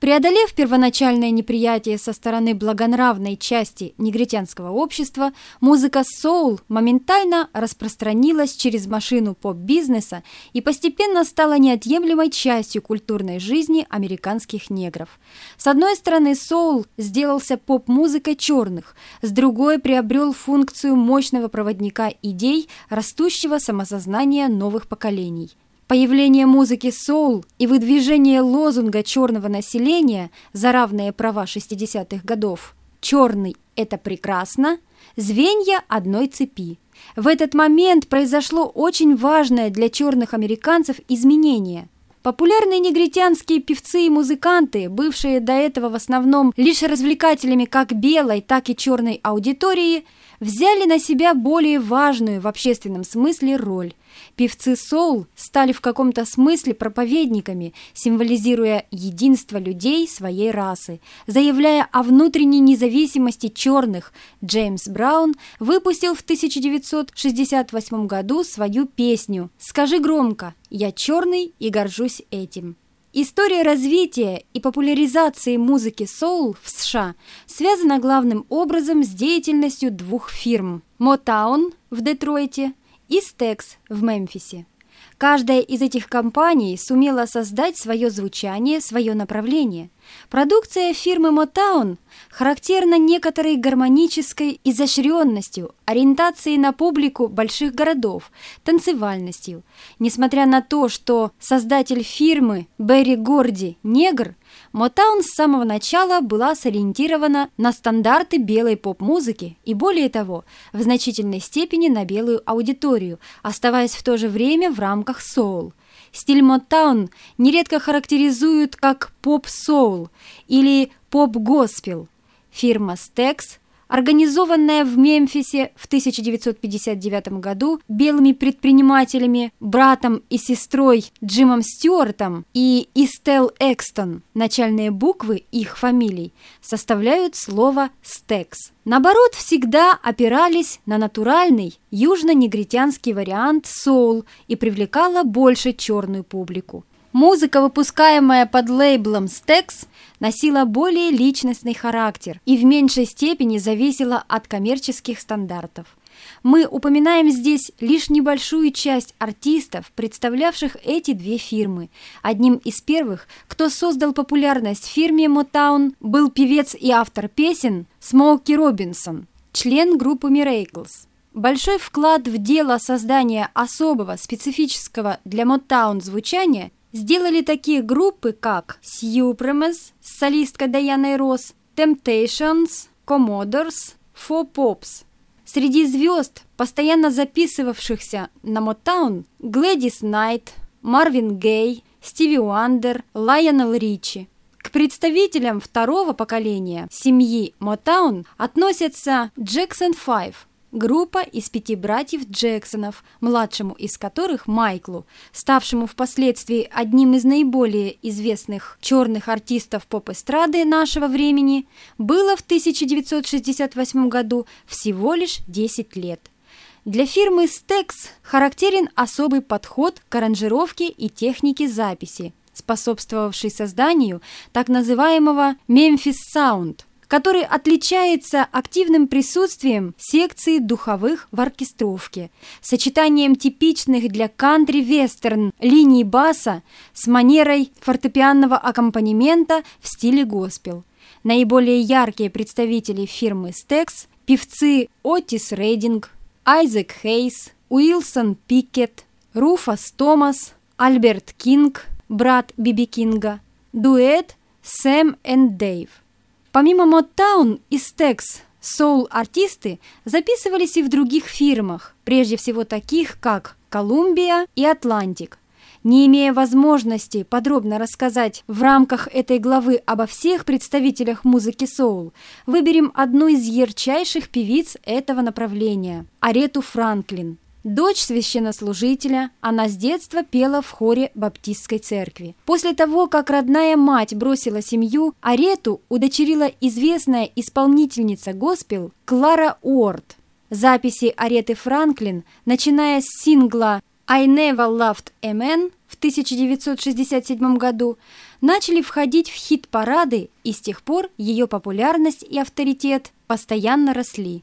Преодолев первоначальное неприятие со стороны благонравной части негритянского общества, музыка соул моментально распространилась через машину поп-бизнеса и постепенно стала неотъемлемой частью культурной жизни американских негров. С одной стороны, соул сделался поп-музыкой черных, с другой приобрел функцию мощного проводника идей растущего самосознания новых поколений. Появление музыки соул и выдвижение лозунга черного населения за равные права 60-х годов «Черный – это прекрасно» звенья одной цепи. В этот момент произошло очень важное для черных американцев изменение. Популярные негритянские певцы и музыканты, бывшие до этого в основном лишь развлекателями как белой, так и черной аудитории, взяли на себя более важную в общественном смысле роль Певцы соул стали в каком-то смысле проповедниками, символизируя единство людей своей расы. Заявляя о внутренней независимости черных, Джеймс Браун выпустил в 1968 году свою песню «Скажи громко, я черный и горжусь этим». История развития и популяризации музыки соул в США связана главным образом с деятельностью двух фирм – Motown в Детройте и Stax в Мемфисе. Каждая из этих компаний сумела создать свое звучание, свое направление. Продукция фирмы Motown характерна некоторой гармонической изощренностью, ориентацией на публику больших городов, танцевальностью. Несмотря на то, что создатель фирмы Берри Горди – негр, Мотаун с самого начала была сориентирована на стандарты белой поп-музыки и, более того, в значительной степени на белую аудиторию, оставаясь в то же время в рамках соул. Стиль Мотаун нередко характеризуют как поп-соул или поп-госпел. Фирма Stax организованная в Мемфисе в 1959 году белыми предпринимателями, братом и сестрой Джимом Стюартом и Истел Экстон, начальные буквы их фамилий, составляют слово «стекс». Наоборот, всегда опирались на натуральный южно-негритянский вариант соул и привлекала больше черную публику. Музыка, выпускаемая под лейблом Stax, носила более личностный характер и в меньшей степени зависела от коммерческих стандартов. Мы упоминаем здесь лишь небольшую часть артистов, представлявших эти две фирмы. Одним из первых, кто создал популярность фирме Motown, был певец и автор песен Смоуки Робинсон, член группы Miracles. Большой вклад в дело создания особого, специфического для Motown звучания сделали такие группы, как Supremes с солисткой Даяной Росс, Temptations, Commodores, Four Pops. Среди звезд, постоянно записывавшихся на Motown, Глэдис Найт, Марвин Гей, Стиви Уандер, Лайонел Ричи. К представителям второго поколения семьи Motown относятся Jackson 5, Группа из пяти братьев Джексонов, младшему из которых Майклу, ставшему впоследствии одним из наиболее известных черных артистов поп-эстрады нашего времени, было в 1968 году всего лишь 10 лет. Для фирмы Stax характерен особый подход к аранжировке и технике записи, способствовавший созданию так называемого «Memphis Sound», который отличается активным присутствием секции духовых в оркестровке, сочетанием типичных для кантри-вестерн линий баса с манерой фортепианного аккомпанемента в стиле госпел. Наиболее яркие представители фирмы Stax – певцы Отис Рейдинг, Айзек Хейс, Уилсон Пикет, Руфас Томас, Альберт Кинг, брат Би Би Кинга, дуэт Сэм и Дэйв. Помимо Motown и Stax, соул-артисты записывались и в других фирмах, прежде всего таких, как Columbia и Atlantic. Не имея возможности подробно рассказать в рамках этой главы обо всех представителях музыки соул, выберем одну из ярчайших певиц этого направления – Арету Франклин – Дочь священнослужителя, она с детства пела в хоре Баптистской церкви. После того, как родная мать бросила семью, Арету удочерила известная исполнительница госпел Клара Уорд. Записи Ареты Франклин, начиная с сингла «I Never Loved a Man» в 1967 году, начали входить в хит-парады, и с тех пор ее популярность и авторитет постоянно росли.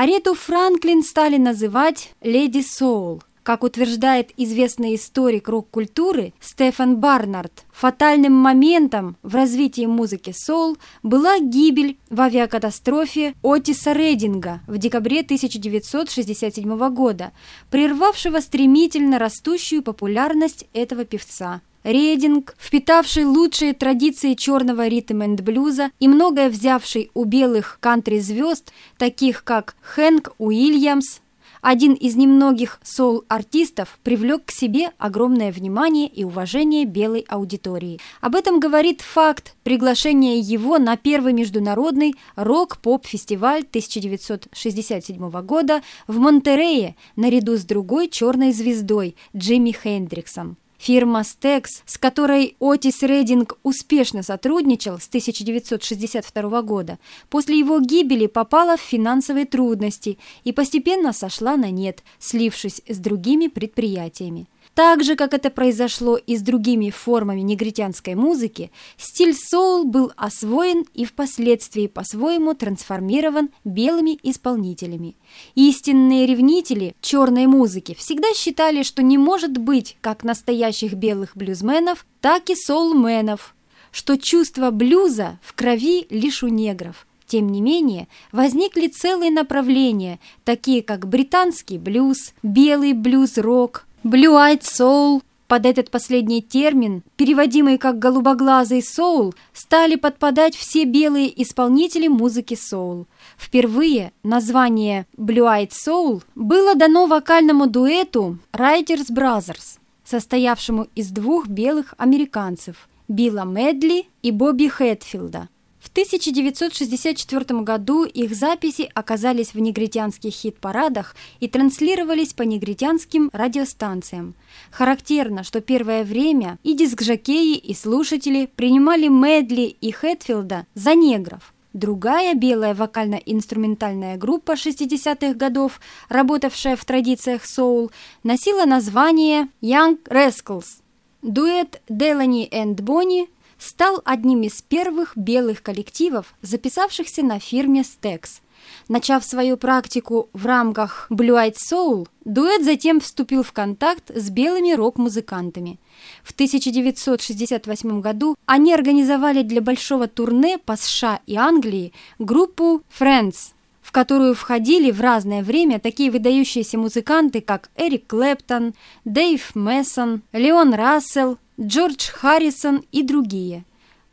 Арету Франклин стали называть «Леди Соул», как утверждает известный историк рок-культуры Стефан Барнард, фатальным моментом в развитии музыки соул была гибель в авиакатастрофе Отиса Рейдинга в декабре 1967 года, прервавшего стремительно растущую популярность этого певца. Рейдинг, впитавший лучшие традиции черного ритм энд блюза и многое взявший у белых кантри-звезд, таких как Хэнк Уильямс, один из немногих соул-артистов привлек к себе огромное внимание и уважение белой аудитории. Об этом говорит факт приглашения его на первый международный рок-поп-фестиваль 1967 года в Монтерее наряду с другой черной звездой Джимми Хендриксом. Фирма Stax, с которой Отис Рейдинг успешно сотрудничал с 1962 года, после его гибели попала в финансовые трудности и постепенно сошла на нет, слившись с другими предприятиями. Так же, как это произошло и с другими формами негритянской музыки, стиль соул был освоен и впоследствии по-своему трансформирован белыми исполнителями. Истинные ревнители черной музыки всегда считали, что не может быть как настоящих белых блюзменов, так и соулменов, что чувство блюза в крови лишь у негров. Тем не менее, возникли целые направления, такие как британский блюз, белый блюз-рок, Blue-eyed soul под этот последний термин, переводимый как «голубоглазый соул», стали подпадать все белые исполнители музыки соул. Впервые название «Blue-eyed soul» было дано вокальному дуэту Writers Brothers, состоявшему из двух белых американцев – Билла Медли и Бобби Хэтфилда – 1964 году их записи оказались в негритянских хит-парадах и транслировались по негритянским радиостанциям. Характерно, что первое время и дискжокеи, и слушатели принимали Медли и Хэтфилда за негров. Другая белая вокально-инструментальная группа 60-х годов, работавшая в традициях соул, носила название Young Rascals. Дуэт Делани энд Бонни стал одним из первых белых коллективов, записавшихся на фирме Stax. Начав свою практику в рамках Blue Eyed Soul, дуэт затем вступил в контакт с белыми рок-музыкантами. В 1968 году они организовали для большого турне по США и Англии группу Friends, в которую входили в разное время такие выдающиеся музыканты, как Эрик Клэптон, Дэйв Мессон, Леон Рассел, Джордж Харрисон и другие.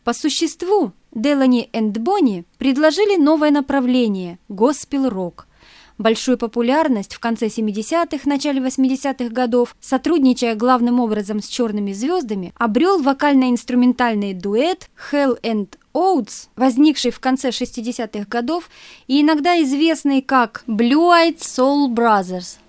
По существу Делани энд Бонни предложили новое направление – госпел-рок. Большую популярность в конце 70-х, начале 80-х годов, сотрудничая главным образом с черными звездами, обрел вокально-инструментальный дуэт Hell and Oates, возникший в конце 60-х годов и иногда известный как Blue Eyed Soul Brothers –